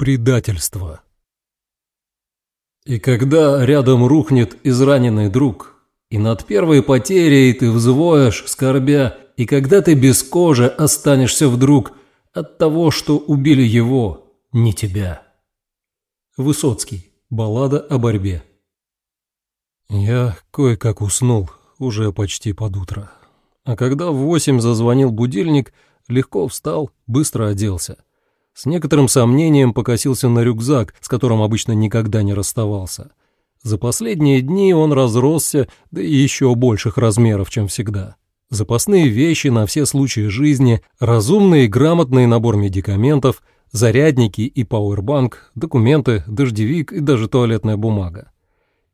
Предательство. И когда рядом рухнет израненный друг, и над первой потерей ты взвоешь, скорбя, и когда ты без кожи останешься вдруг от того, что убили его, не тебя. Высоцкий. Баллада о борьбе. Я кое-как уснул, уже почти под утро. А когда в восемь зазвонил будильник, легко встал, быстро оделся – с некоторым сомнением покосился на рюкзак, с которым обычно никогда не расставался. За последние дни он разросся до еще больших размеров, чем всегда. Запасные вещи на все случаи жизни, разумный и грамотный набор медикаментов, зарядники и пауэрбанк, документы, дождевик и даже туалетная бумага.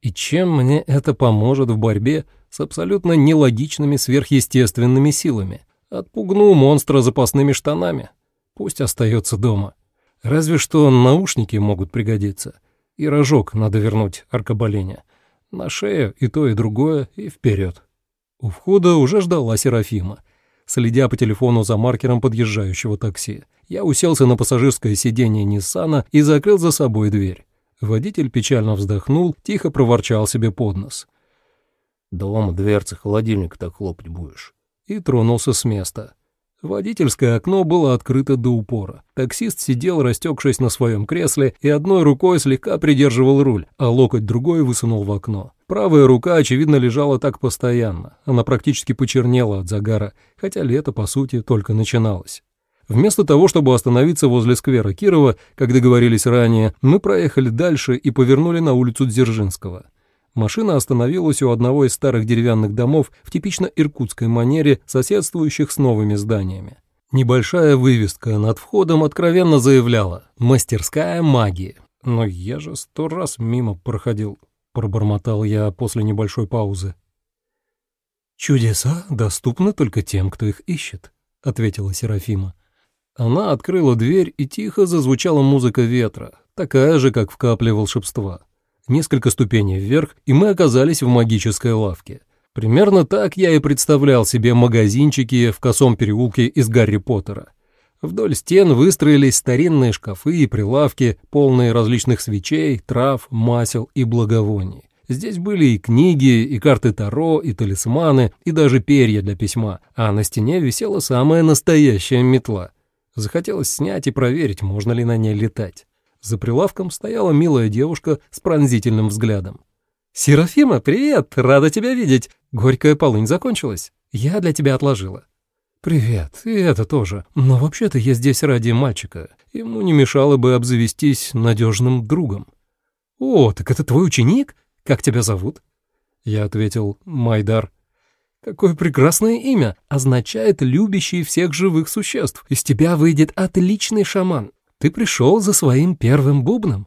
И чем мне это поможет в борьбе с абсолютно нелогичными сверхъестественными силами? Отпугну монстра запасными штанами. Пусть остается дома. Разве что наушники могут пригодиться. И рожок надо вернуть аркаболене. На шею и то, и другое, и вперед. У входа уже ждала Серафима. Следя по телефону за маркером подъезжающего такси, я уселся на пассажирское сиденье Ниссана и закрыл за собой дверь. Водитель печально вздохнул, тихо проворчал себе под нос. «Дома дверцы холодильник так хлопать будешь». И тронулся с места. Водительское окно было открыто до упора. Таксист сидел, растекшись на своем кресле, и одной рукой слегка придерживал руль, а локоть другой высунул в окно. Правая рука, очевидно, лежала так постоянно. Она практически почернела от загара, хотя лето, по сути, только начиналось. Вместо того, чтобы остановиться возле сквера Кирова, как договорились ранее, мы проехали дальше и повернули на улицу Дзержинского. Машина остановилась у одного из старых деревянных домов в типично иркутской манере, соседствующих с новыми зданиями. Небольшая вывеска над входом откровенно заявляла «Мастерская магии». Но я же сто раз мимо проходил, пробормотал я после небольшой паузы. «Чудеса доступны только тем, кто их ищет», — ответила Серафима. Она открыла дверь, и тихо зазвучала музыка ветра, такая же, как в капле волшебства несколько ступеней вверх, и мы оказались в магической лавке. Примерно так я и представлял себе магазинчики в косом переулке из Гарри Поттера. Вдоль стен выстроились старинные шкафы и прилавки, полные различных свечей, трав, масел и благовоний. Здесь были и книги, и карты Таро, и талисманы, и даже перья для письма, а на стене висела самая настоящая метла. Захотелось снять и проверить, можно ли на ней летать. За прилавком стояла милая девушка с пронзительным взглядом. «Серафима, привет! Рада тебя видеть! Горькая полынь закончилась. Я для тебя отложила». «Привет, и это тоже. Но вообще-то я здесь ради мальчика. Ему не мешало бы обзавестись надежным другом». «О, так это твой ученик? Как тебя зовут?» Я ответил «Майдар». «Какое прекрасное имя! Означает любящий всех живых существ. Из тебя выйдет отличный шаман. Ты пришел за своим первым бубном?»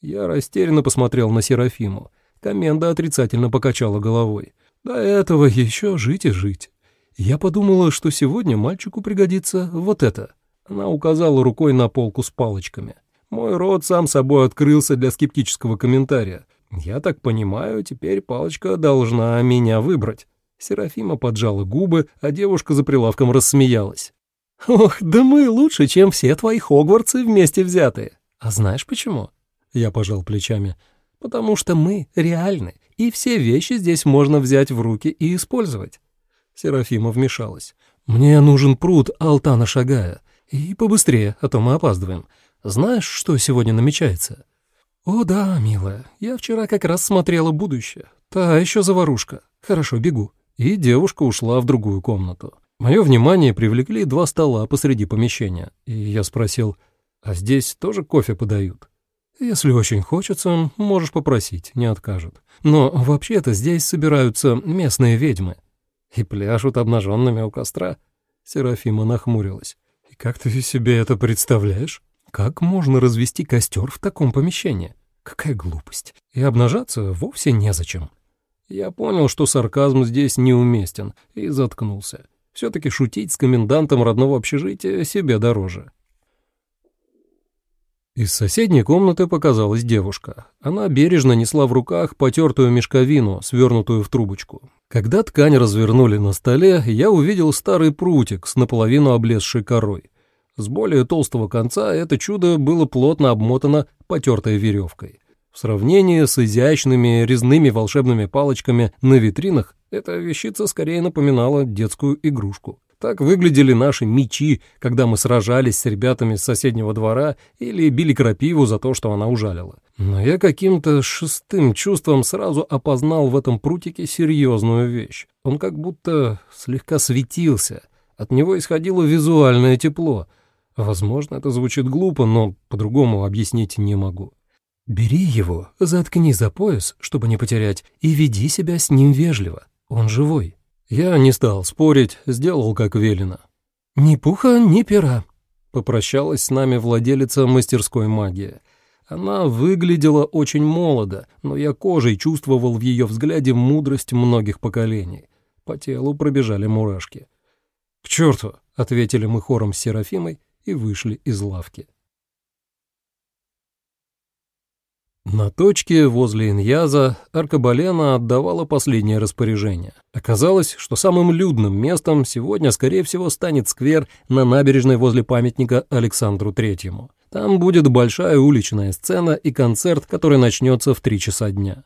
Я растерянно посмотрел на Серафиму. Коменда отрицательно покачала головой. «До этого еще жить и жить. Я подумала, что сегодня мальчику пригодится вот это». Она указала рукой на полку с палочками. Мой рот сам собой открылся для скептического комментария. «Я так понимаю, теперь палочка должна меня выбрать». Серафима поджала губы, а девушка за прилавком рассмеялась. «Ох, да мы лучше, чем все твои Хогвартсы вместе взятые. А знаешь почему?» Я пожал плечами. «Потому что мы реальны, и все вещи здесь можно взять в руки и использовать». Серафима вмешалась. «Мне нужен пруд Алтана Шагая. И побыстрее, а то мы опаздываем. Знаешь, что сегодня намечается?» «О да, милая, я вчера как раз смотрела будущее. Та еще заварушка. Хорошо, бегу». И девушка ушла в другую комнату. Мое внимание привлекли два стола посреди помещения, и я спросил, а здесь тоже кофе подают? Если очень хочется, можешь попросить, не откажут. Но вообще-то здесь собираются местные ведьмы. И пляшут обнаженными у костра. Серафима нахмурилась. И как ты себе это представляешь? Как можно развести костер в таком помещении? Какая глупость. И обнажаться вовсе незачем. Я понял, что сарказм здесь неуместен, и заткнулся. Все-таки шутить с комендантом родного общежития себе дороже. Из соседней комнаты показалась девушка. Она бережно несла в руках потертую мешковину, свернутую в трубочку. Когда ткань развернули на столе, я увидел старый прутик с наполовину облезшей корой. С более толстого конца это чудо было плотно обмотано потертой веревкой. В сравнении с изящными резными волшебными палочками на витринах эта вещица скорее напоминала детскую игрушку. Так выглядели наши мечи, когда мы сражались с ребятами с соседнего двора или били крапиву за то, что она ужалила. Но я каким-то шестым чувством сразу опознал в этом прутике серьезную вещь. Он как будто слегка светился. От него исходило визуальное тепло. Возможно, это звучит глупо, но по-другому объяснить не могу. «Бери его, заткни за пояс, чтобы не потерять, и веди себя с ним вежливо. Он живой». Я не стал спорить, сделал как велено. «Ни пуха, ни пера», — попрощалась с нами владелица мастерской магии. Она выглядела очень молодо, но я кожей чувствовал в ее взгляде мудрость многих поколений. По телу пробежали мурашки. «К черту!» — ответили мы хором с Серафимой и вышли из лавки. На точке возле Иньяза Аркабалена отдавала последнее распоряжение. Оказалось, что самым людным местом сегодня, скорее всего, станет сквер на набережной возле памятника Александру Третьему. Там будет большая уличная сцена и концерт, который начнется в три часа дня.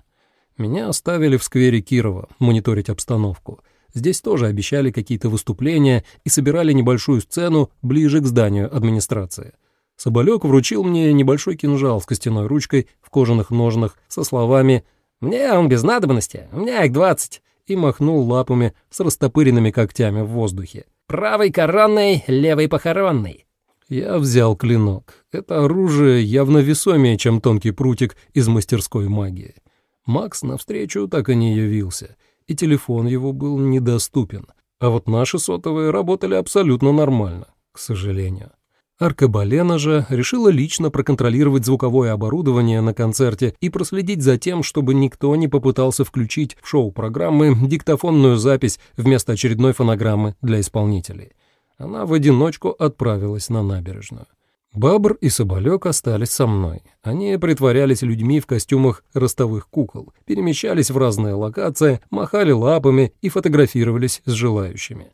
Меня оставили в сквере Кирова мониторить обстановку. Здесь тоже обещали какие-то выступления и собирали небольшую сцену ближе к зданию администрации. Соболек вручил мне небольшой кинжал с костяной ручкой в кожаных ножнах со словами «Мне он без надобности, у меня их двадцать», и махнул лапами с растопыренными когтями в воздухе. «Правый коронный, левый похоронный». Я взял клинок. Это оружие явно весомее, чем тонкий прутик из мастерской магии. Макс навстречу так и не явился, и телефон его был недоступен. А вот наши сотовые работали абсолютно нормально, к сожалению. Аркабалена же решила лично проконтролировать звуковое оборудование на концерте и проследить за тем, чтобы никто не попытался включить в шоу программы диктофонную запись вместо очередной фонограммы для исполнителей. Она в одиночку отправилась на набережную. Бабр и Соболек остались со мной. Они притворялись людьми в костюмах ростовых кукол, перемещались в разные локации, махали лапами и фотографировались с желающими.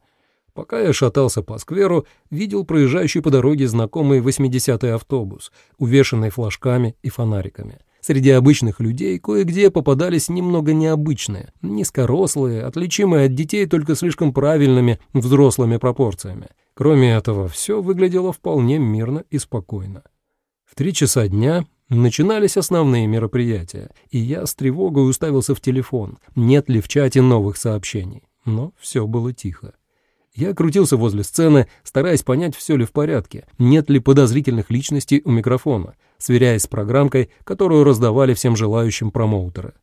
Пока я шатался по скверу, видел проезжающий по дороге знакомый 80-й автобус, увешанный флажками и фонариками. Среди обычных людей кое-где попадались немного необычные, низкорослые, отличимые от детей только слишком правильными взрослыми пропорциями. Кроме этого, все выглядело вполне мирно и спокойно. В три часа дня начинались основные мероприятия, и я с тревогой уставился в телефон, нет ли в чате новых сообщений. Но все было тихо. Я крутился возле сцены, стараясь понять, все ли в порядке, нет ли подозрительных личностей у микрофона, сверяясь с программкой, которую раздавали всем желающим промоутеры.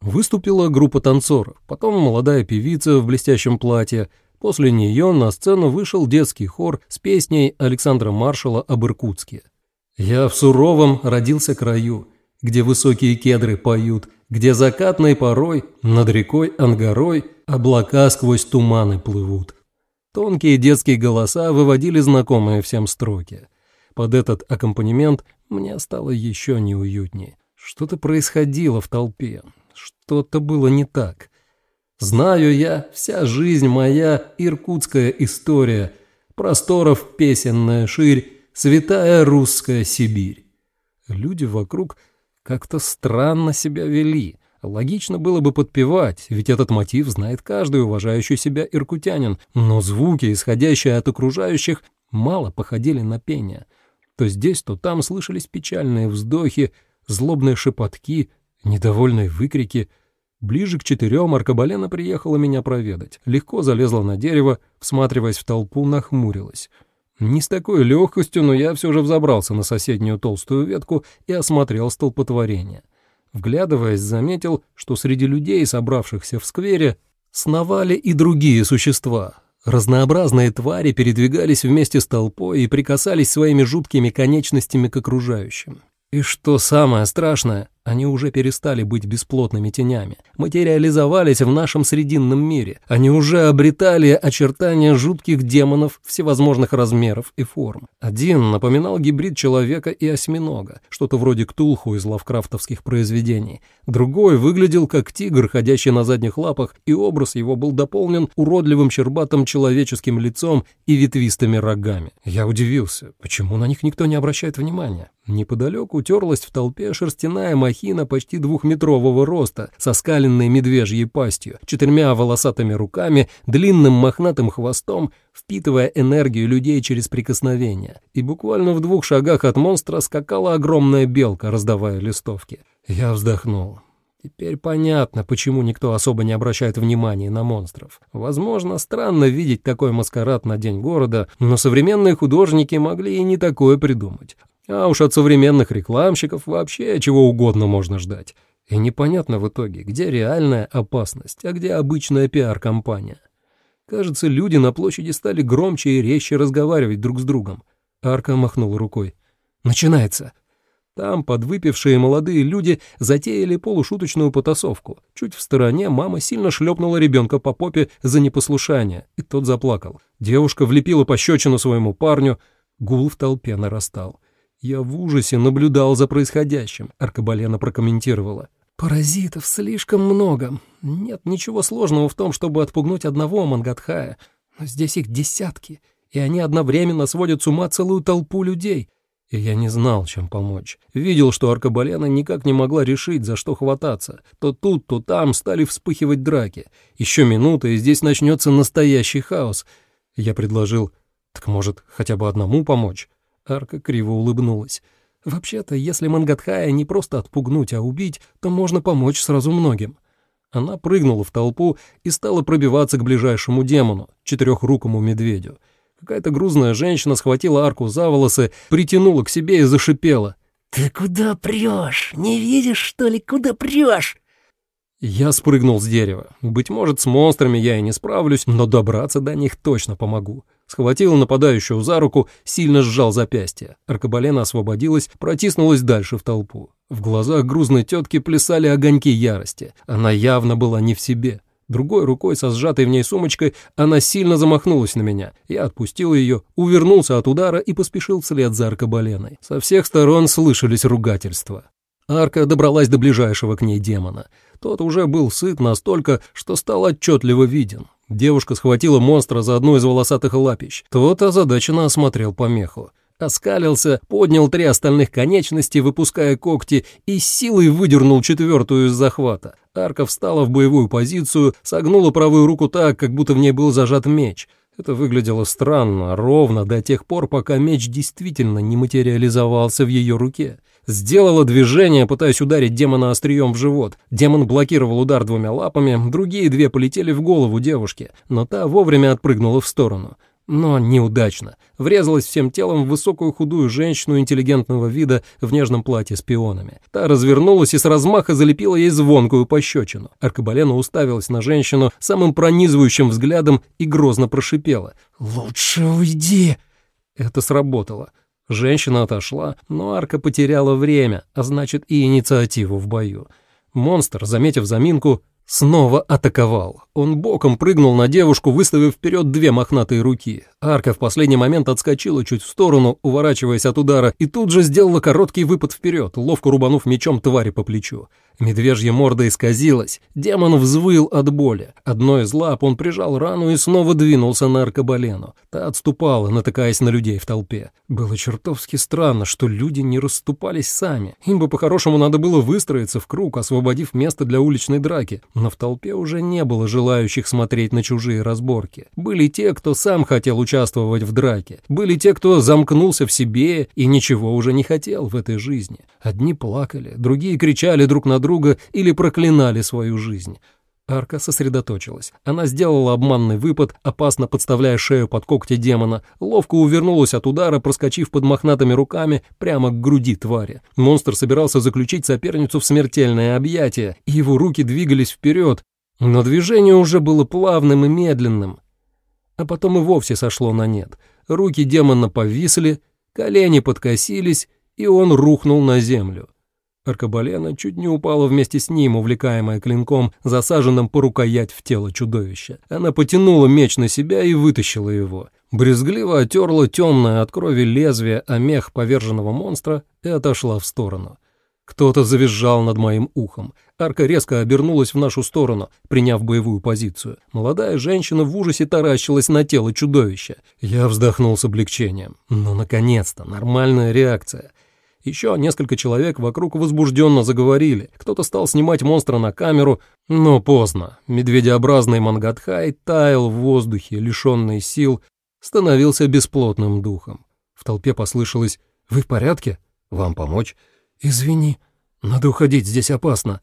Выступила группа танцоров, потом молодая певица в блестящем платье. После нее на сцену вышел детский хор с песней Александра Маршала об Иркутске. «Я в суровом родился краю, где высокие кедры поют, где закатной порой над рекой Ангарой облака сквозь туманы плывут. Тонкие детские голоса выводили знакомые всем строки. Под этот аккомпанемент мне стало еще неуютнее. Что-то происходило в толпе, что-то было не так. Знаю я, вся жизнь моя иркутская история, просторов песенная ширь, святая русская Сибирь. Люди вокруг как-то странно себя вели — Логично было бы подпевать, ведь этот мотив знает каждый уважающий себя иркутянин, но звуки, исходящие от окружающих, мало походили на пение. То здесь, то там слышались печальные вздохи, злобные шепотки, недовольные выкрики. Ближе к четырем Аркабалена приехала меня проведать. Легко залезла на дерево, всматриваясь в толпу, нахмурилась. Не с такой легкостью, но я все же взобрался на соседнюю толстую ветку и осмотрел столпотворение — Вглядываясь, заметил, что среди людей, собравшихся в сквере, сновали и другие существа. Разнообразные твари передвигались вместе с толпой и прикасались своими жуткими конечностями к окружающим. И что самое страшное, Они уже перестали быть бесплотными тенями, материализовались в нашем срединном мире. Они уже обретали очертания жутких демонов всевозможных размеров и форм. Один напоминал гибрид человека и осьминога, что-то вроде ктулху из лавкрафтовских произведений. Другой выглядел как тигр, ходящий на задних лапах, и образ его был дополнен уродливым щербатым человеческим лицом и ветвистыми рогами. Я удивился, почему на них никто не обращает внимания. Неподалеку терлась в толпе шерстяная махина почти двухметрового роста, со скаленной медвежьей пастью, четырьмя волосатыми руками, длинным мохнатым хвостом, впитывая энергию людей через прикосновение. И буквально в двух шагах от монстра скакала огромная белка, раздавая листовки. Я вздохнул. Теперь понятно, почему никто особо не обращает внимания на монстров. Возможно, странно видеть такой маскарад на День города, но современные художники могли и не такое придумать. А уж от современных рекламщиков вообще чего угодно можно ждать. И непонятно в итоге, где реальная опасность, а где обычная пиар-компания. Кажется, люди на площади стали громче и резче разговаривать друг с другом. Арка махнул рукой. «Начинается!» Там подвыпившие молодые люди затеяли полушуточную потасовку. Чуть в стороне мама сильно шлепнула ребенка по попе за непослушание, и тот заплакал. Девушка влепила пощечину своему парню. Гул в толпе нарастал. Я в ужасе наблюдал за происходящим, Аркабалена прокомментировала. «Паразитов слишком много. Нет ничего сложного в том, чтобы отпугнуть одного Мангатхая. Но здесь их десятки, и они одновременно сводят с ума целую толпу людей. И я не знал, чем помочь. Видел, что Аркабалена никак не могла решить, за что хвататься. То тут, то там стали вспыхивать драки. Еще минута, и здесь начнется настоящий хаос. Я предложил, так может, хотя бы одному помочь? Арка криво улыбнулась. «Вообще-то, если Мангатхая не просто отпугнуть, а убить, то можно помочь сразу многим». Она прыгнула в толпу и стала пробиваться к ближайшему демону, четырехрукому медведю. Какая-то грузная женщина схватила арку за волосы, притянула к себе и зашипела. «Ты куда прешь? Не видишь, что ли, куда прешь?» Я спрыгнул с дерева. Быть может, с монстрами я и не справлюсь, но добраться до них точно помогу. Схватил нападающего за руку, сильно сжал запястье. Аркабалена освободилась, протиснулась дальше в толпу. В глазах грузной тетки плясали огоньки ярости. Она явно была не в себе. Другой рукой со сжатой в ней сумочкой она сильно замахнулась на меня. Я отпустил ее, увернулся от удара и поспешил вслед за аркабаленой. Со всех сторон слышались ругательства. Арка добралась до ближайшего к ней демона. Тот уже был сыт настолько, что стал отчетливо виден. Девушка схватила монстра за одну из волосатых лапищ. Тот озадаченно осмотрел помеху. Оскалился, поднял три остальных конечности, выпуская когти, и силой выдернул четвертую из захвата. Арка встала в боевую позицию, согнула правую руку так, как будто в ней был зажат меч. Это выглядело странно, ровно до тех пор, пока меч действительно не материализовался в ее руке. Сделала движение, пытаясь ударить демона острием в живот. Демон блокировал удар двумя лапами, другие две полетели в голову девушки, но та вовремя отпрыгнула в сторону. Но неудачно. Врезалась всем телом в высокую худую женщину интеллигентного вида в нежном платье с пионами. Та развернулась и с размаха залепила ей звонкую пощечину. Аркабалена уставилась на женщину самым пронизывающим взглядом и грозно прошипела. «Лучше уйди!» Это сработало. Женщина отошла, но арка потеряла время, а значит и инициативу в бою. Монстр, заметив заминку, снова атаковал. Он боком прыгнул на девушку, выставив вперед две мохнатые руки. Арка в последний момент отскочила чуть в сторону, уворачиваясь от удара, и тут же сделала короткий выпад вперед, ловко рубанув мечом твари по плечу. Медвежья морда исказилась, демон взвыл от боли. Одной из лап он прижал рану и снова двинулся на аркабалену. Та отступала, натыкаясь на людей в толпе. Было чертовски странно, что люди не расступались сами. Им бы по-хорошему надо было выстроиться в круг, освободив место для уличной драки. Но в толпе уже не было желающих смотреть на чужие разборки. Были те, кто сам хотел участвовать в драке. Были те, кто замкнулся в себе и ничего уже не хотел в этой жизни. Одни плакали, другие кричали друг на друга или проклинали свою жизнь. Арка сосредоточилась. Она сделала обманный выпад, опасно подставляя шею под когти демона, ловко увернулась от удара, проскочив под мохнатыми руками прямо к груди твари. Монстр собирался заключить соперницу в смертельное объятие, и его руки двигались вперед, но движение уже было плавным и медленным. А потом и вовсе сошло на нет. Руки демона повисли, колени подкосились, и он рухнул на землю. Аркабалена чуть не упала вместе с ним, увлекаемая клинком, засаженным по рукоять в тело чудовища. Она потянула меч на себя и вытащила его. Брезгливо отерла темное от крови лезвие о мех поверженного монстра и отошла в сторону. Кто-то завизжал над моим ухом. Арка резко обернулась в нашу сторону, приняв боевую позицию. Молодая женщина в ужасе таращилась на тело чудовища. Я вздохнул с облегчением. Ну, наконец-то, нормальная реакция. Еще несколько человек вокруг возбужденно заговорили. Кто-то стал снимать монстра на камеру, но поздно. Медведеобразный Мангатхай таял в воздухе, лишенный сил, становился бесплотным духом. В толпе послышалось «Вы в порядке? Вам помочь?» «Извини, надо уходить, здесь опасно».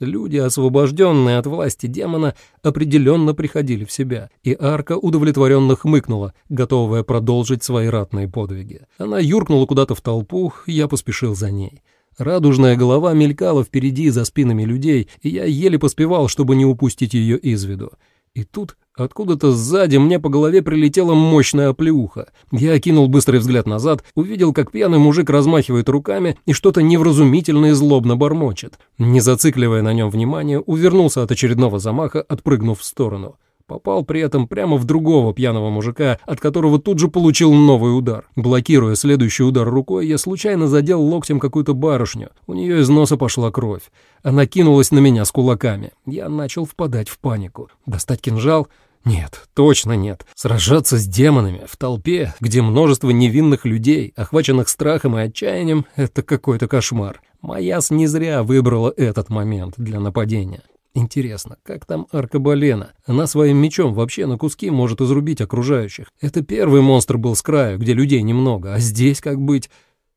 Люди, освобожденные от власти демона, определенно приходили в себя, и арка удовлетворенно хмыкнула, готовая продолжить свои ратные подвиги. Она юркнула куда-то в толпу, я поспешил за ней. Радужная голова мелькала впереди за спинами людей, и я еле поспевал, чтобы не упустить ее из виду. И тут откуда-то сзади мне по голове прилетела мощная оплеуха. Я окинул быстрый взгляд назад, увидел, как пьяный мужик размахивает руками и что-то невразумительно и злобно бормочет. Не зацикливая на нем внимание, увернулся от очередного замаха, отпрыгнув в сторону. Попал при этом прямо в другого пьяного мужика, от которого тут же получил новый удар. Блокируя следующий удар рукой, я случайно задел локтем какую-то барышню. У нее из носа пошла кровь. Она кинулась на меня с кулаками. Я начал впадать в панику. Достать кинжал? Нет, точно нет. Сражаться с демонами в толпе, где множество невинных людей, охваченных страхом и отчаянием, это какой-то кошмар. Маяс не зря выбрала этот момент для нападения. Интересно, как там Аркабалена? Она своим мечом вообще на куски может изрубить окружающих. Это первый монстр был с краю, где людей немного, а здесь как быть?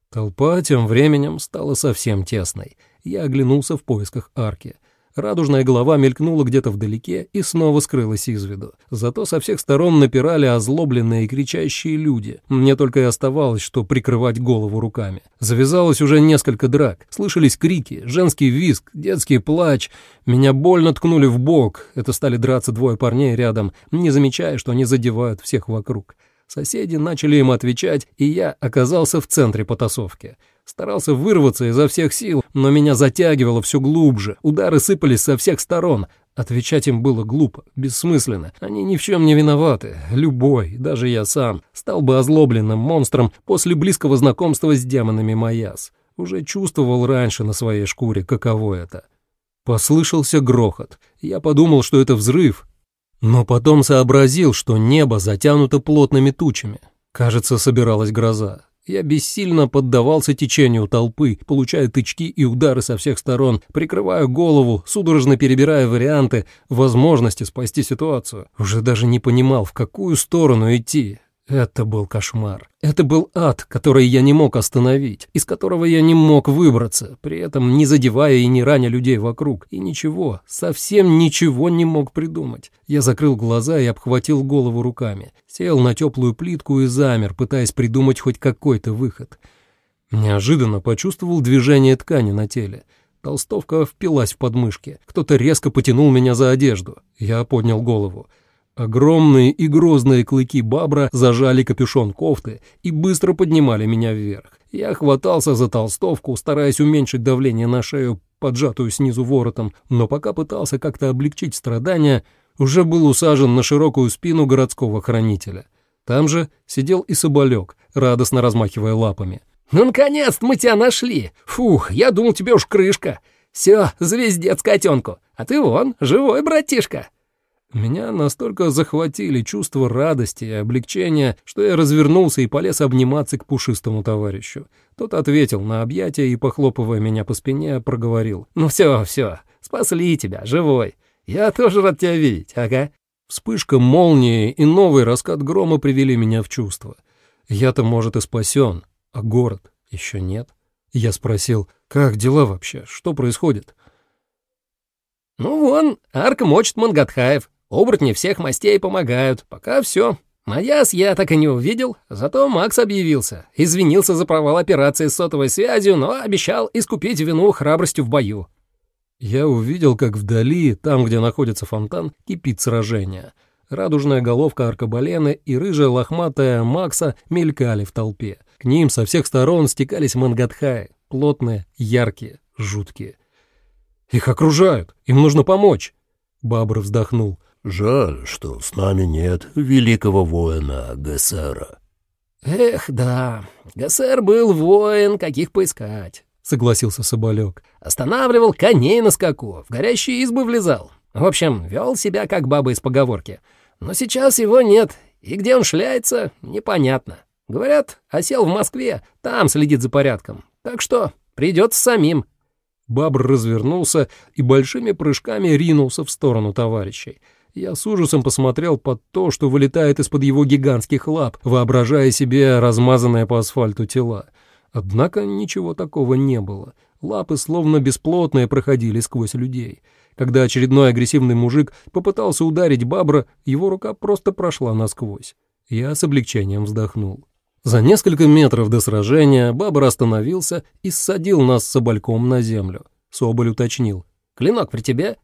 Толпа тем временем стала совсем тесной. Я оглянулся в поисках арки. Радужная голова мелькнула где-то вдалеке и снова скрылась из виду. Зато со всех сторон напирали озлобленные и кричащие люди. Мне только и оставалось, что прикрывать голову руками. Завязалось уже несколько драк. Слышались крики, женский визг, детский плач. Меня больно ткнули в бок. Это стали драться двое парней рядом, не замечая, что они задевают всех вокруг. Соседи начали им отвечать, и я оказался в центре потасовки. Старался вырваться изо всех сил, но меня затягивало все глубже. Удары сыпались со всех сторон. Отвечать им было глупо, бессмысленно. Они ни в чем не виноваты. Любой, даже я сам, стал бы озлобленным монстром после близкого знакомства с демонами Маяс. Уже чувствовал раньше на своей шкуре, каково это. Послышался грохот. Я подумал, что это взрыв, но потом сообразил, что небо затянуто плотными тучами. Кажется, собиралась гроза. Я бессильно поддавался течению толпы, получая тычки и удары со всех сторон, прикрывая голову, судорожно перебирая варианты, возможности спасти ситуацию. Уже даже не понимал, в какую сторону идти. Это был кошмар. Это был ад, который я не мог остановить, из которого я не мог выбраться, при этом не задевая и не раня людей вокруг. И ничего, совсем ничего не мог придумать. Я закрыл глаза и обхватил голову руками. Сел на теплую плитку и замер, пытаясь придумать хоть какой-то выход. Неожиданно почувствовал движение ткани на теле. Толстовка впилась в подмышки. Кто-то резко потянул меня за одежду. Я поднял голову. Огромные и грозные клыки бабра зажали капюшон кофты и быстро поднимали меня вверх. Я хватался за толстовку, стараясь уменьшить давление на шею, поджатую снизу воротом, но пока пытался как-то облегчить страдания, уже был усажен на широкую спину городского хранителя. Там же сидел и соболек, радостно размахивая лапами. «Ну, наконец-то мы тебя нашли! Фух, я думал, тебе уж крышка! Все, звездец котенку, а ты вон, живой братишка!» Меня настолько захватили чувство радости и облегчения, что я развернулся и полез обниматься к пушистому товарищу. Тот ответил на объятия и, похлопывая меня по спине, проговорил. «Ну все, все, спасли тебя, живой. Я тоже рад тебя видеть, ага». Вспышка молнии и новый раскат грома привели меня в чувство. Я-то, может, и спасен, а город еще нет. Я спросил, как дела вообще, что происходит? «Ну вон, арка мочит Мангатхаев. Оборотни всех мастей помогают. Пока все. Маяс я так и не увидел, зато Макс объявился. Извинился за провал операции с сотовой связью, но обещал искупить вину храбростью в бою. Я увидел, как вдали, там, где находится фонтан, кипит сражение. Радужная головка аркабалены и рыжая лохматая Макса мелькали в толпе. К ним со всех сторон стекались мангатхаи, плотные, яркие, жуткие. Их окружают, им нужно помочь. Бабр вздохнул. Жаль, что с нами нет великого воина Гессера. Эх, да, Гессер был воин, каких поискать, согласился Соболек. Останавливал коней на скаку, в горящие избы влезал. В общем, вел себя как баба из поговорки. Но сейчас его нет, и где он шляется, непонятно. Говорят, осел в Москве, там следит за порядком. Так что придется самим. Бабр развернулся и большими прыжками ринулся в сторону товарищей. Я с ужасом посмотрел под то, что вылетает из-под его гигантских лап, воображая себе размазанные по асфальту тела. Однако ничего такого не было. Лапы словно бесплотные проходили сквозь людей. Когда очередной агрессивный мужик попытался ударить Бабра, его рука просто прошла насквозь. Я с облегчением вздохнул. За несколько метров до сражения Бабр остановился и ссадил нас Собольком на землю. Соболь уточнил. «Клинок при тебе?»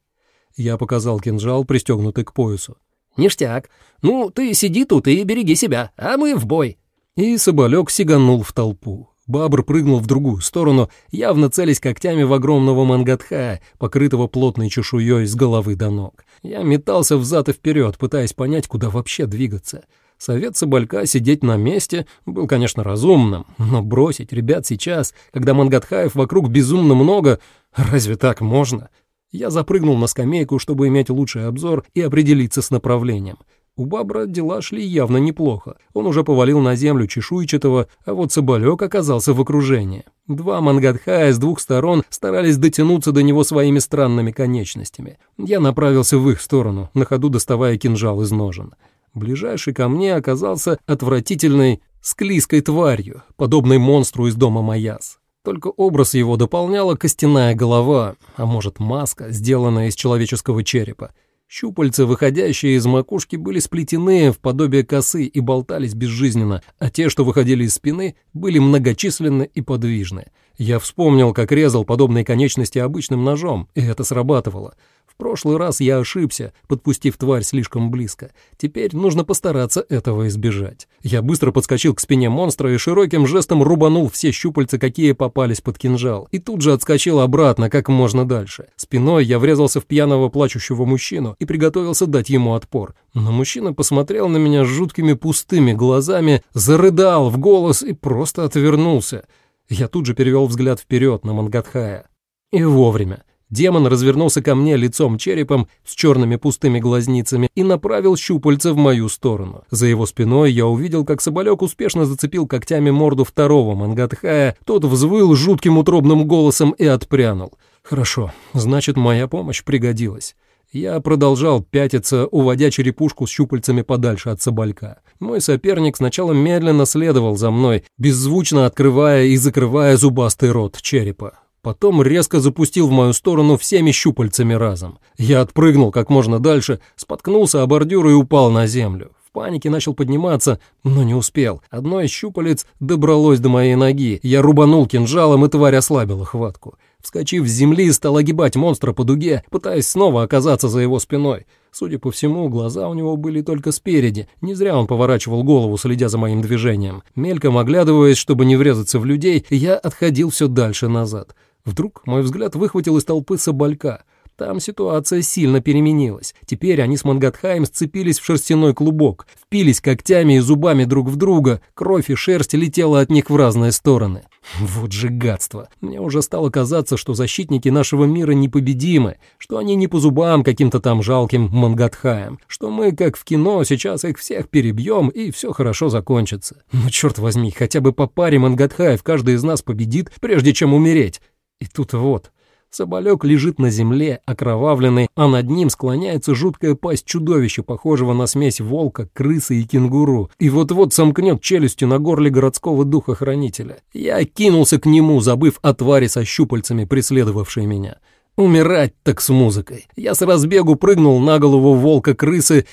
Я показал кинжал, пристегнутый к поясу. «Ништяк. Ну, ты сиди тут и береги себя, а мы в бой». И Соболек сиганул в толпу. Бабр прыгнул в другую сторону, явно целясь когтями в огромного мангатха, покрытого плотной чешуей с головы до ног. Я метался взад и вперед, пытаясь понять, куда вообще двигаться. Совет Соболька сидеть на месте был, конечно, разумным, но бросить ребят сейчас, когда мангатхаев вокруг безумно много, разве так можно? Я запрыгнул на скамейку, чтобы иметь лучший обзор и определиться с направлением. У Бабра дела шли явно неплохо. Он уже повалил на землю чешуйчатого, а вот Соболек оказался в окружении. Два мангатхая с двух сторон старались дотянуться до него своими странными конечностями. Я направился в их сторону, на ходу доставая кинжал из ножен. Ближайший ко мне оказался отвратительной, склизкой тварью, подобной монстру из дома Маяс. Только образ его дополняла костяная голова, а может маска, сделанная из человеческого черепа. Щупальца, выходящие из макушки, были сплетены в подобие косы и болтались безжизненно, а те, что выходили из спины, были многочисленны и подвижны. Я вспомнил, как резал подобные конечности обычным ножом, и это срабатывало прошлый раз я ошибся, подпустив тварь слишком близко. Теперь нужно постараться этого избежать. Я быстро подскочил к спине монстра и широким жестом рубанул все щупальца, какие попались под кинжал, и тут же отскочил обратно как можно дальше. Спиной я врезался в пьяного плачущего мужчину и приготовился дать ему отпор. Но мужчина посмотрел на меня жуткими пустыми глазами, зарыдал в голос и просто отвернулся. Я тут же перевел взгляд вперед на Мангатхая. И вовремя. Демон развернулся ко мне лицом черепом с черными пустыми глазницами и направил щупальца в мою сторону. За его спиной я увидел, как Соболек успешно зацепил когтями морду второго Мангатхая, тот взвыл жутким утробным голосом и отпрянул. Хорошо, значит, моя помощь пригодилась. Я продолжал пятиться, уводя черепушку с щупальцами подальше от соболька. Мой соперник сначала медленно следовал за мной, беззвучно открывая и закрывая зубастый рот черепа. Потом резко запустил в мою сторону всеми щупальцами разом. Я отпрыгнул как можно дальше, споткнулся о бордюр и упал на землю. В панике начал подниматься, но не успел. Одно из щупалец добралось до моей ноги. Я рубанул кинжалом, и тварь ослабила хватку. Вскочив с земли, стал огибать монстра по дуге, пытаясь снова оказаться за его спиной. Судя по всему, глаза у него были только спереди. Не зря он поворачивал голову, следя за моим движением. Мельком оглядываясь, чтобы не врезаться в людей, я отходил все дальше назад. Вдруг мой взгляд выхватил из толпы соболька. Там ситуация сильно переменилась. Теперь они с Мангатхаем сцепились в шерстяной клубок, впились когтями и зубами друг в друга, кровь и шерсть летела от них в разные стороны. Вот же гадство. Мне уже стало казаться, что защитники нашего мира непобедимы, что они не по зубам каким-то там жалким Мангатхаем, что мы, как в кино, сейчас их всех перебьем и все хорошо закончится. Ну, черт возьми, хотя бы по паре Мангатхаев каждый из нас победит, прежде чем умереть. И тут вот, соболек лежит на земле, окровавленный, а над ним склоняется жуткая пасть чудовища, похожего на смесь волка, крысы и кенгуру, и вот-вот сомкнет челюстью на горле городского духа-хранителя. Я кинулся к нему, забыв о твари со щупальцами, преследовавшей меня. Умирать так с музыкой. Я с разбегу прыгнул на голову волка-крысы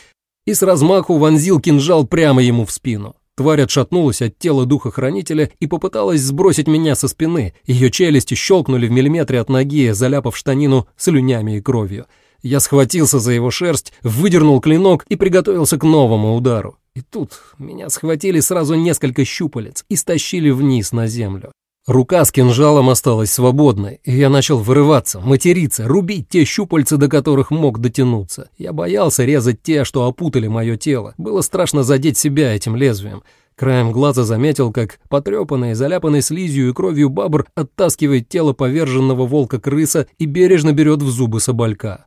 и с размаху вонзил кинжал прямо ему в спину. Тварь отшатнулась от тела духа-хранителя и попыталась сбросить меня со спины. Ее челюсти щелкнули в миллиметре от ноги, заляпав штанину слюнями и кровью. Я схватился за его шерсть, выдернул клинок и приготовился к новому удару. И тут меня схватили сразу несколько щупалец и стащили вниз на землю. Рука с кинжалом осталась свободной, и я начал вырываться, материться, рубить те щупальца, до которых мог дотянуться. Я боялся резать те, что опутали мое тело. Было страшно задеть себя этим лезвием. Краем глаза заметил, как потрепанный, заляпанный слизью и кровью бабр оттаскивает тело поверженного волка-крыса и бережно берет в зубы соболька.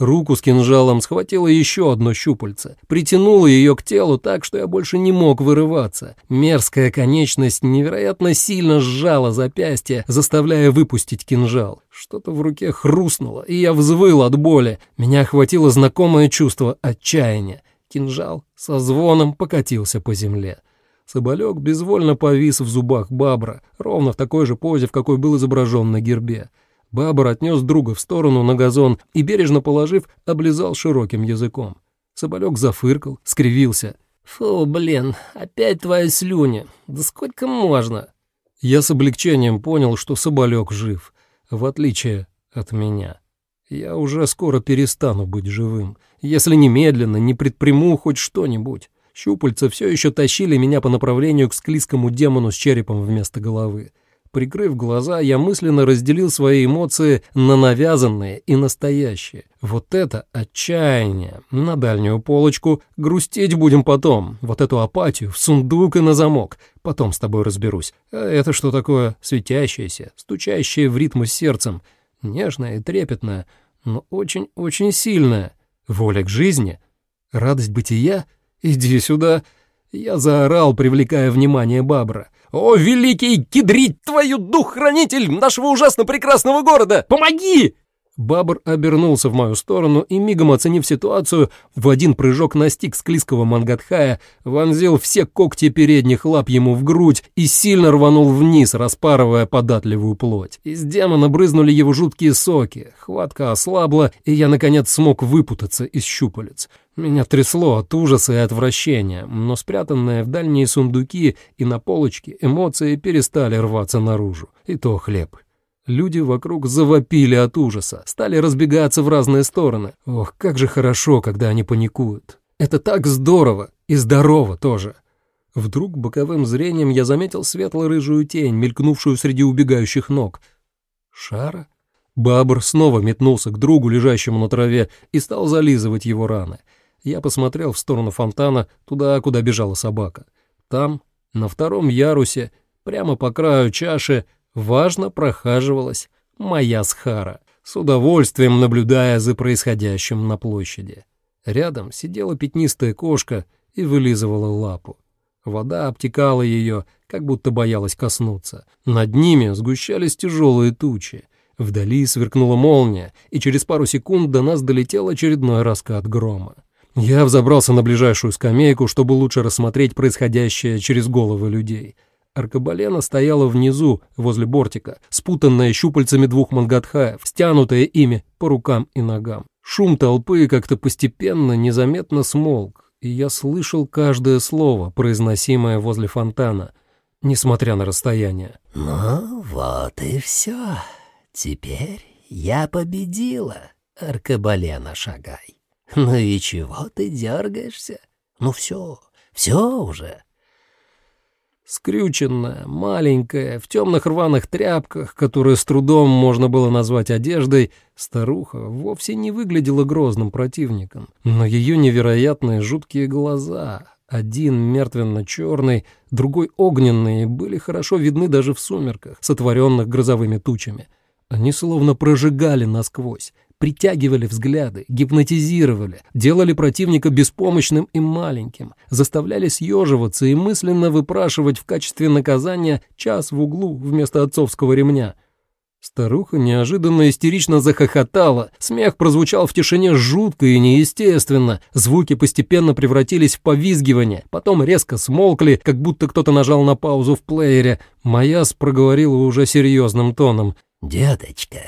Руку с кинжалом схватила еще одно щупальце, притянула ее к телу так, что я больше не мог вырываться. Мерзкая конечность невероятно сильно сжала запястье, заставляя выпустить кинжал. Что-то в руке хрустнуло, и я взвыл от боли. Меня охватило знакомое чувство отчаяния. Кинжал со звоном покатился по земле. Соболек безвольно повис в зубах бабра, ровно в такой же позе, в какой был изображен на гербе. Бабр отнес друга в сторону на газон и, бережно положив, облизал широким языком. Соболек зафыркал, скривился. «Фу, блин, опять твои слюни. Да сколько можно?» Я с облегчением понял, что Соболек жив, в отличие от меня. Я уже скоро перестану быть живым, если немедленно не предприму хоть что-нибудь. Щупальца все еще тащили меня по направлению к склизкому демону с черепом вместо головы. Прикрыв глаза, я мысленно разделил свои эмоции на навязанные и настоящие. Вот это отчаяние на дальнюю полочку, грустить будем потом. Вот эту апатию в сундук и на замок. Потом с тобой разберусь. А это что такое? Светящееся, стучащее в ритм с сердцем. Нежное и трепетное, но очень-очень сильное. Воля к жизни? Радость бытия? Иди сюда. Я заорал, привлекая внимание Бабра. «О, великий кедрить твою дух-хранитель нашего ужасно прекрасного города! Помоги!» Бабр обернулся в мою сторону и, мигом оценив ситуацию, в один прыжок настиг склизкого мангатхая, вонзил все когти передних лап ему в грудь и сильно рванул вниз, распарывая податливую плоть. Из демона брызнули его жуткие соки, хватка ослабла, и я, наконец, смог выпутаться из щупалец. Меня трясло от ужаса и отвращения, но спрятанные в дальние сундуки и на полочке эмоции перестали рваться наружу. И то хлеб. Люди вокруг завопили от ужаса, стали разбегаться в разные стороны. Ох, как же хорошо, когда они паникуют. Это так здорово и здорово тоже. Вдруг боковым зрением я заметил светло-рыжую тень, мелькнувшую среди убегающих ног. Шара? Бабр снова метнулся к другу, лежащему на траве, и стал зализывать его раны. Я посмотрел в сторону фонтана, туда, куда бежала собака. Там, на втором ярусе, прямо по краю чаши, важно прохаживалась моя Схара, с удовольствием наблюдая за происходящим на площади. Рядом сидела пятнистая кошка и вылизывала лапу. Вода обтекала ее, как будто боялась коснуться. Над ними сгущались тяжелые тучи. Вдали сверкнула молния, и через пару секунд до нас долетел очередной раскат грома. Я взобрался на ближайшую скамейку, чтобы лучше рассмотреть происходящее через головы людей — Аркабалена стояла внизу, возле бортика, спутанная щупальцами двух мангатхаев, стянутая ими по рукам и ногам. Шум толпы как-то постепенно, незаметно смолк, и я слышал каждое слово, произносимое возле фонтана, несмотря на расстояние. «Ну, вот и все. Теперь я победила, Аркабалена Шагай. Ну и чего ты дергаешься? Ну все, все уже». Скрюченная, маленькая, в темных рваных тряпках, которые с трудом можно было назвать одеждой, старуха вовсе не выглядела грозным противником. Но ее невероятные жуткие глаза, один мертвенно-черный, другой огненный, были хорошо видны даже в сумерках, сотворенных грозовыми тучами. Они словно прожигали насквозь, притягивали взгляды, гипнотизировали, делали противника беспомощным и маленьким, заставляли съеживаться и мысленно выпрашивать в качестве наказания час в углу вместо отцовского ремня. Старуха неожиданно истерично захохотала, смех прозвучал в тишине жутко и неестественно, звуки постепенно превратились в повизгивание, потом резко смолкли, как будто кто-то нажал на паузу в плеере. Маяс проговорила уже серьезным тоном. «Деточка,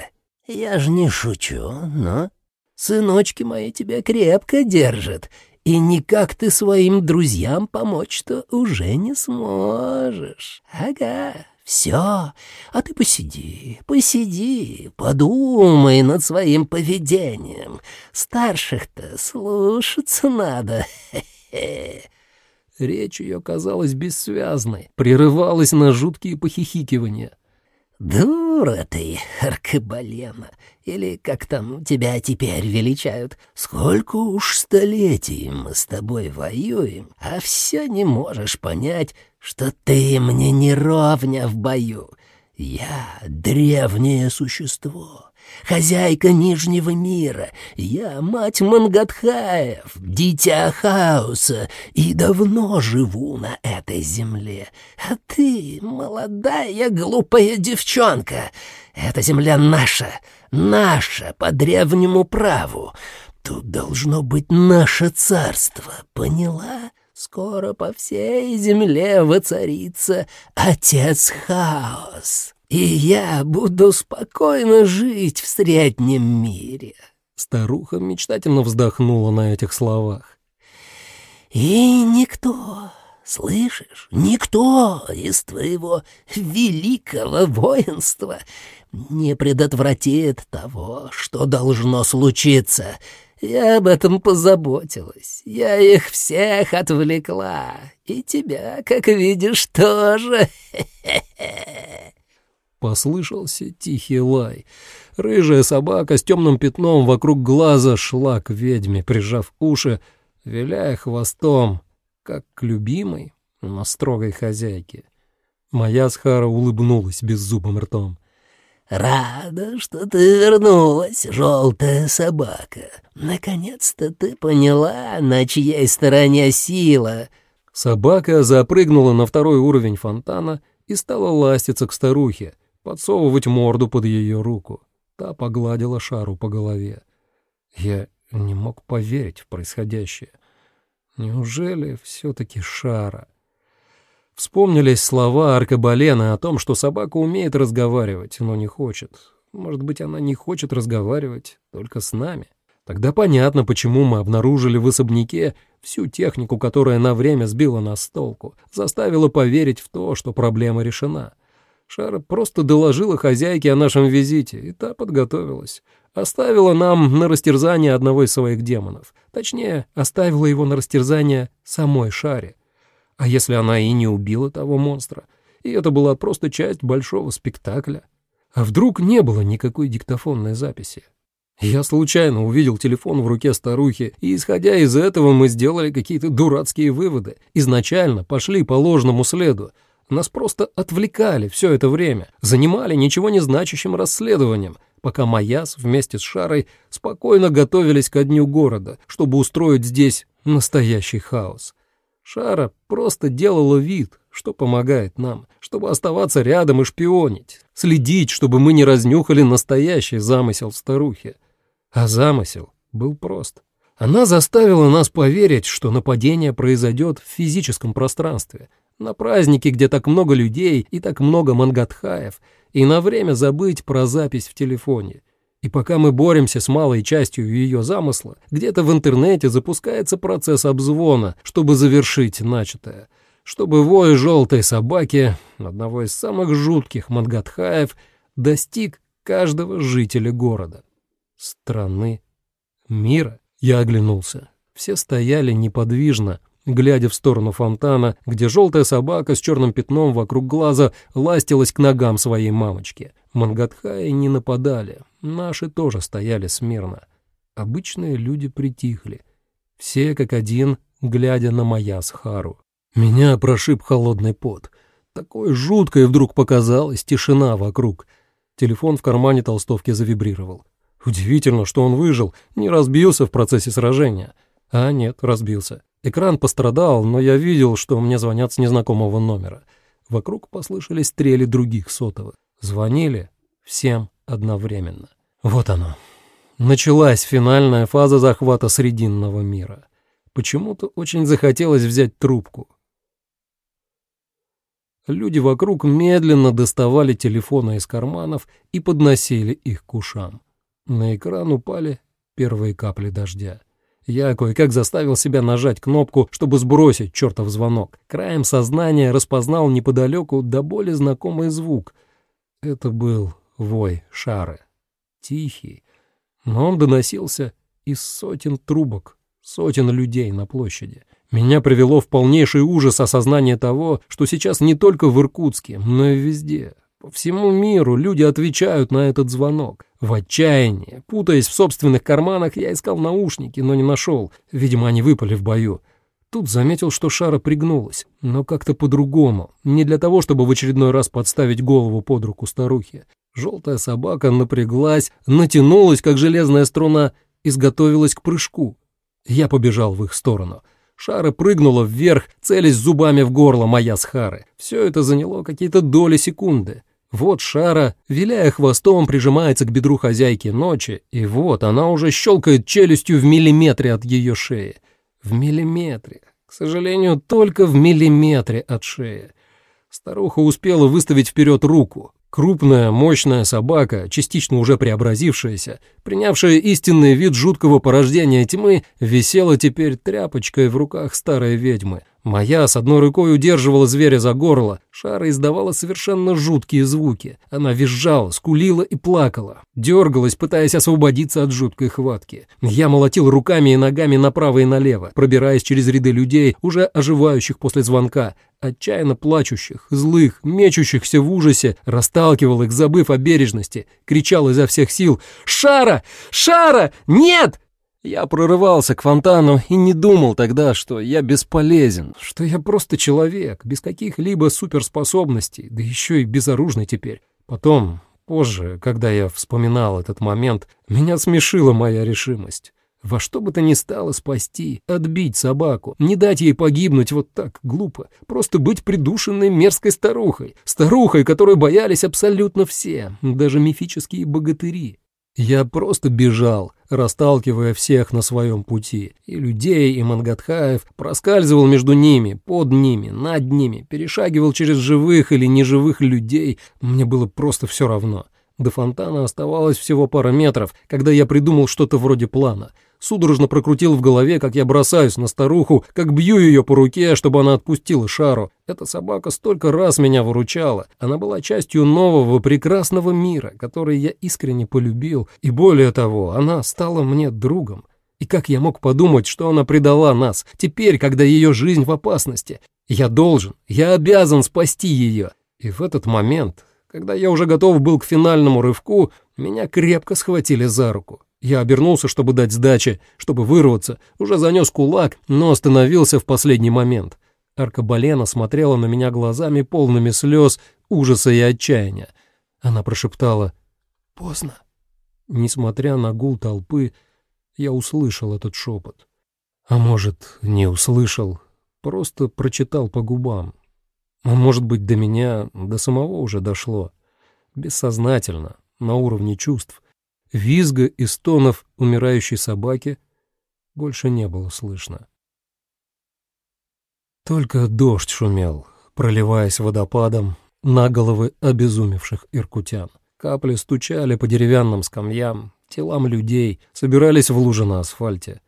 я ж не шучу, но сыночки мои тебя крепко держат, и никак ты своим друзьям помочь-то уже не сможешь. Ага, все, а ты посиди, посиди, подумай над своим поведением. Старших-то слушаться надо, хе-хе». Речь ее казалась бессвязной, прерывалась на жуткие похихикивания. «Дура ты, Аркабалена, или как там тебя теперь величают. Сколько уж столетий мы с тобой воюем, а все не можешь понять, что ты мне не ровня в бою. Я древнее существо, хозяйка Нижнего мира. Я мать Мангатхаев, дитя хаоса, и давно живу на этой земле. А ты, молодая глупая девчонка, эта земля наша, наша по древнему праву. Тут должно быть наше царство, поняла? Скоро по всей земле воцарится Отец Хаос и я буду спокойно жить в среднем мире». Старуха мечтательно вздохнула на этих словах. «И никто, слышишь, никто из твоего великого воинства не предотвратит того, что должно случиться. Я об этом позаботилась. Я их всех отвлекла. И тебя, как видишь, тоже. Послышался тихий лай. Рыжая собака с темным пятном вокруг глаза шла к ведьме, прижав уши, виляя хвостом, как к любимой, но строгой хозяйке. Моя Схара улыбнулась беззубым ртом. «Рада, что ты вернулась, желтая собака. Наконец-то ты поняла, на чьей стороне сила». Собака запрыгнула на второй уровень фонтана и стала ластиться к старухе, подсовывать морду под ее руку. Та погладила шару по голове. Я не мог поверить в происходящее. Неужели все-таки шара? Вспомнились слова Аркабалена о том, что собака умеет разговаривать, но не хочет. Может быть, она не хочет разговаривать только с нами? Тогда понятно, почему мы обнаружили в особняке всю технику, которая на время сбила нас с толку, заставила поверить в то, что проблема решена. Шара просто доложила хозяйке о нашем визите, и та подготовилась. Оставила нам на растерзание одного из своих демонов. Точнее, оставила его на растерзание самой Шаре. А если она и не убила того монстра? И это была просто часть большого спектакля? А вдруг не было никакой диктофонной записи? Я случайно увидел телефон в руке старухи, и, исходя из этого, мы сделали какие-то дурацкие выводы. Изначально пошли по ложному следу, нас просто отвлекали все это время, занимали ничего не значащим расследованием, пока Маяс вместе с Шарой спокойно готовились ко дню города, чтобы устроить здесь настоящий хаос. Шара просто делала вид, что помогает нам, чтобы оставаться рядом и шпионить, следить, чтобы мы не разнюхали настоящий замысел старухи. А замысел был прост. Она заставила нас поверить, что нападение произойдет в физическом пространстве — на празднике, где так много людей и так много мангатхаев, и на время забыть про запись в телефоне. И пока мы боремся с малой частью ее замысла, где-то в интернете запускается процесс обзвона, чтобы завершить начатое, чтобы вой желтой собаки, одного из самых жутких мангатхаев, достиг каждого жителя города, страны, мира. Я оглянулся. Все стояли неподвижно, глядя в сторону фонтана, где желтая собака с черным пятном вокруг глаза ластилась к ногам своей мамочки. Мангатхаи не нападали, наши тоже стояли смирно. Обычные люди притихли, все как один, глядя на моя Схару. Меня прошиб холодный пот. Такой жуткой вдруг показалась тишина вокруг. Телефон в кармане толстовки завибрировал. Удивительно, что он выжил, не разбился в процессе сражения. А нет, разбился. Экран пострадал, но я видел, что мне звонят с незнакомого номера. Вокруг послышались стрели других сотовых. Звонили всем одновременно. Вот оно. Началась финальная фаза захвата Срединного мира. Почему-то очень захотелось взять трубку. Люди вокруг медленно доставали телефоны из карманов и подносили их к ушам. На экран упали первые капли дождя. Я кое-как заставил себя нажать кнопку, чтобы сбросить чертов звонок. Краем сознания распознал неподалеку до боли знакомый звук. Это был вой шары. Тихий, но он доносился из сотен трубок, сотен людей на площади. Меня привело в полнейший ужас осознание того, что сейчас не только в Иркутске, но и везде, По всему миру люди отвечают на этот звонок. В отчаянии, путаясь в собственных карманах, я искал наушники, но не нашел. Видимо, они выпали в бою. Тут заметил, что Шара пригнулась, но как-то по-другому, не для того, чтобы в очередной раз подставить голову под руку старухи. Желтая собака напряглась, натянулась, как железная струна, изготовилась к прыжку. Я побежал в их сторону. Шара прыгнула вверх, целясь зубами в горло моя с Хары. Все это заняло какие-то доли секунды. Вот Шара, виляя хвостом, прижимается к бедру хозяйки ночи, и вот она уже щелкает челюстью в миллиметре от ее шеи. В миллиметре. К сожалению, только в миллиметре от шеи. Старуха успела выставить вперед руку. Крупная, мощная собака, частично уже преобразившаяся, принявшая истинный вид жуткого порождения тьмы, висела теперь тряпочкой в руках старой ведьмы. Моя с одной рукой удерживала зверя за горло, Шара издавала совершенно жуткие звуки. Она визжала, скулила и плакала, дергалась, пытаясь освободиться от жуткой хватки. Я молотил руками и ногами направо и налево, пробираясь через ряды людей, уже оживающих после звонка, отчаянно плачущих, злых, мечущихся в ужасе, расталкивал их, забыв о бережности, кричал изо всех сил «Шара! Шара! Нет!» Я прорывался к фонтану и не думал тогда, что я бесполезен, что я просто человек, без каких-либо суперспособностей, да еще и безоружный теперь. Потом, позже, когда я вспоминал этот момент, меня смешила моя решимость. Во что бы то ни стало спасти, отбить собаку, не дать ей погибнуть вот так глупо, просто быть придушенной мерзкой старухой, старухой, которую боялись абсолютно все, даже мифические богатыри. Я просто бежал, расталкивая всех на своем пути, и людей, и Мангатхаев, проскальзывал между ними, под ними, над ними, перешагивал через живых или неживых людей, мне было просто все равно. До фонтана оставалось всего пара метров, когда я придумал что-то вроде плана — судорожно прокрутил в голове, как я бросаюсь на старуху, как бью ее по руке, чтобы она отпустила шару. Эта собака столько раз меня выручала. Она была частью нового прекрасного мира, который я искренне полюбил, и более того, она стала мне другом. И как я мог подумать, что она предала нас, теперь, когда ее жизнь в опасности? Я должен, я обязан спасти ее. И в этот момент, когда я уже готов был к финальному рывку, меня крепко схватили за руку. Я обернулся, чтобы дать сдачи, чтобы вырваться, уже занес кулак, но остановился в последний момент. Аркабалена смотрела на меня глазами, полными слез, ужаса и отчаяния. Она прошептала «Поздно». Несмотря на гул толпы, я услышал этот шепот. А может, не услышал, просто прочитал по губам. А может быть, до меня, до самого уже дошло. Бессознательно, на уровне чувств визга и стонов умирающей собаки больше не было слышно. Только дождь шумел, проливаясь водопадом на головы обезумевших иркутян. Капли стучали по деревянным скамьям, телам людей собирались в луже на асфальте.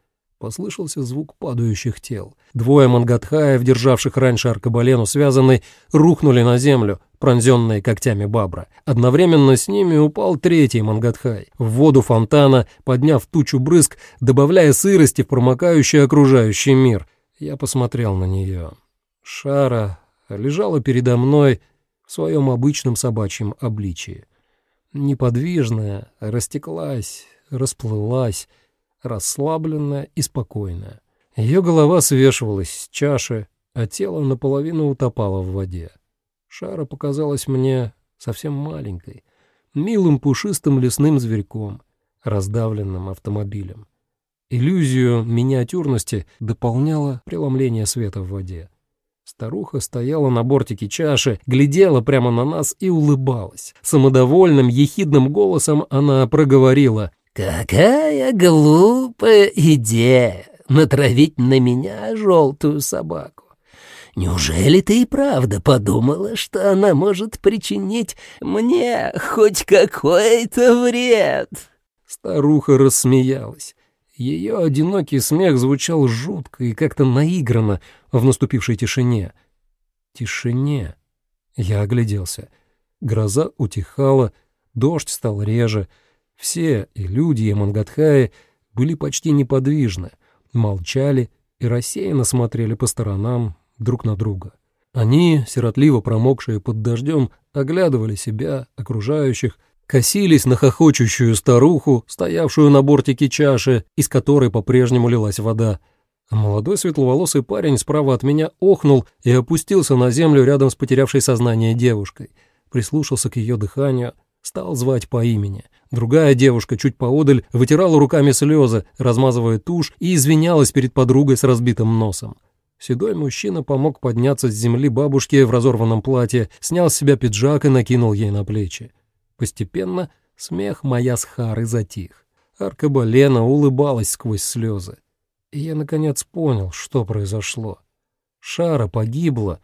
Послышался звук падающих тел. Двое мангатхаев, державших раньше аркабалену связанной, рухнули на землю, пронзенные когтями бабра. Одновременно с ними упал третий мангатхай, в воду фонтана, подняв тучу брызг, добавляя сырости в промокающий окружающий мир. Я посмотрел на нее. Шара лежала передо мной в своем обычном собачьем обличии. Неподвижная, растеклась, расплылась, расслабленная и спокойная. Ее голова свешивалась с чаши, а тело наполовину утопало в воде. Шара показалась мне совсем маленькой, милым пушистым лесным зверьком, раздавленным автомобилем. Иллюзию миниатюрности дополняло преломление света в воде. Старуха стояла на бортике чаши, глядела прямо на нас и улыбалась. Самодовольным, ехидным голосом она проговорила «Какая глупая идея натравить на меня желтую собаку! Неужели ты и правда подумала, что она может причинить мне хоть какой-то вред?» Старуха рассмеялась. Ее одинокий смех звучал жутко и как-то наигранно в наступившей тишине. Тишине. Я огляделся. Гроза утихала, дождь стал реже. Все, и люди, и Мангатхаи, были почти неподвижны, молчали и рассеянно смотрели по сторонам, друг на друга. Они, сиротливо промокшие под дождем, оглядывали себя, окружающих, косились на хохочущую старуху, стоявшую на бортике чаши, из которой по-прежнему лилась вода. А молодой светловолосый парень справа от меня охнул и опустился на землю рядом с потерявшей сознание девушкой. Прислушался к ее дыханию, стал звать по имени. Другая девушка чуть поодаль вытирала руками слезы, размазывая тушь, и извинялась перед подругой с разбитым носом. Седой мужчина помог подняться с земли бабушке в разорванном платье, снял с себя пиджак и накинул ей на плечи. Постепенно смех моя с Хары затих. Аркабалена улыбалась сквозь слезы. И я, наконец, понял, что произошло. Шара погибла,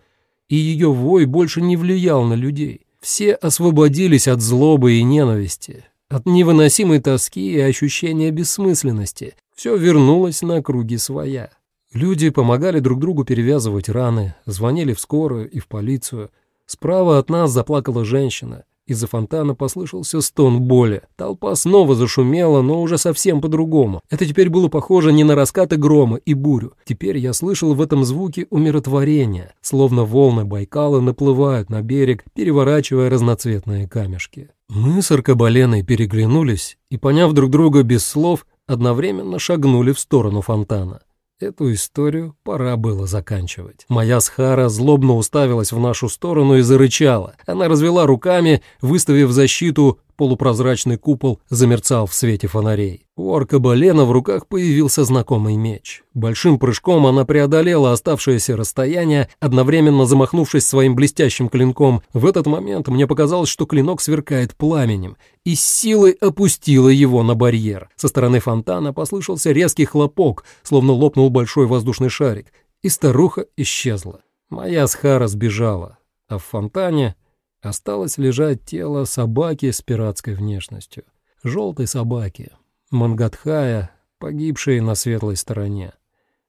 и ее вой больше не влиял на людей. Все освободились от злобы и ненависти, от невыносимой тоски и ощущения бессмысленности. Все вернулось на круги своя. Люди помогали друг другу перевязывать раны, звонили в скорую и в полицию. Справа от нас заплакала женщина. Из-за фонтана послышался стон боли. Толпа снова зашумела, но уже совсем по-другому. Это теперь было похоже не на раскаты грома и бурю. Теперь я слышал в этом звуке умиротворение, словно волны Байкала наплывают на берег, переворачивая разноцветные камешки. Мы с Аркабаленой переглянулись и, поняв друг друга без слов, одновременно шагнули в сторону фонтана. Эту историю пора было заканчивать. Моя Схара злобно уставилась в нашу сторону и зарычала. Она развела руками, выставив защиту, полупрозрачный купол замерцал в свете фонарей. У Аркабалена в руках появился знакомый меч. Большим прыжком она преодолела оставшееся расстояние, одновременно замахнувшись своим блестящим клинком. В этот момент мне показалось, что клинок сверкает пламенем, и с силой опустила его на барьер. Со стороны фонтана послышался резкий хлопок, словно лопнул большой воздушный шарик, и старуха исчезла. Моя схара сбежала, а в фонтане осталось лежать тело собаки с пиратской внешностью. Желтой собаки, Мангатхая, погибшей на светлой стороне,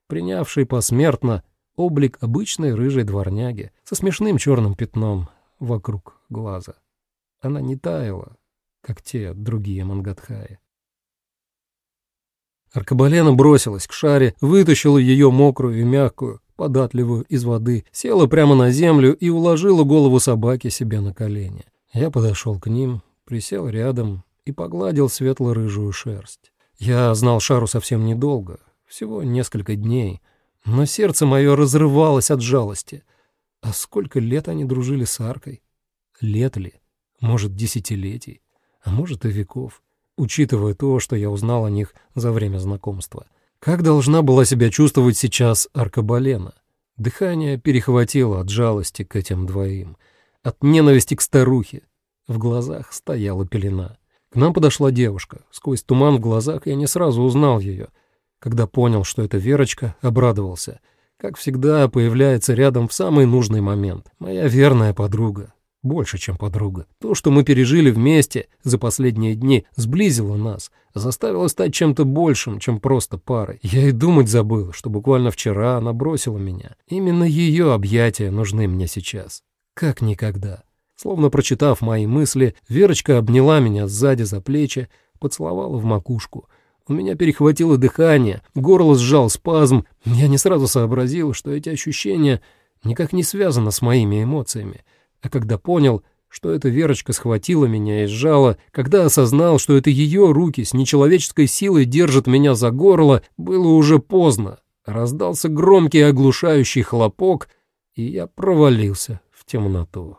принявшей посмертно облик обычной рыжей дворняги со смешным черным пятном вокруг глаза. Она не таяла, как те другие Мангатхаи. Аркабалена бросилась к шаре, вытащила ее мокрую и мягкую, податливую из воды, села прямо на землю и уложила голову собаки себе на колени. Я подошел к ним, присел рядом и погладил светло-рыжую шерсть. Я знал Шару совсем недолго, всего несколько дней, но сердце мое разрывалось от жалости. А сколько лет они дружили с Аркой? Лет ли? Может, десятилетий? А может, и веков, учитывая то, что я узнал о них за время знакомства. — как должна была себя чувствовать сейчас Аркабалена? Дыхание перехватило от жалости к этим двоим, от ненависти к старухе. В глазах стояла пелена. К нам подошла девушка. Сквозь туман в глазах я не сразу узнал ее. Когда понял, что это Верочка, обрадовался. Как всегда, появляется рядом в самый нужный момент. Моя верная подруга, больше, чем подруга. То, что мы пережили вместе за последние дни, сблизило нас, заставило стать чем-то большим, чем просто парой. Я и думать забыл, что буквально вчера она бросила меня. Именно ее объятия нужны мне сейчас. Как никогда. Словно прочитав мои мысли, Верочка обняла меня сзади за плечи, поцеловала в макушку. У меня перехватило дыхание, горло сжал спазм. Я не сразу сообразил, что эти ощущения никак не связаны с моими эмоциями. А когда понял, что эта Верочка схватила меня и сжала, когда осознал, что это ее руки с нечеловеческой силой держат меня за горло, было уже поздно. Раздался громкий оглушающий хлопок, и я провалился в темноту.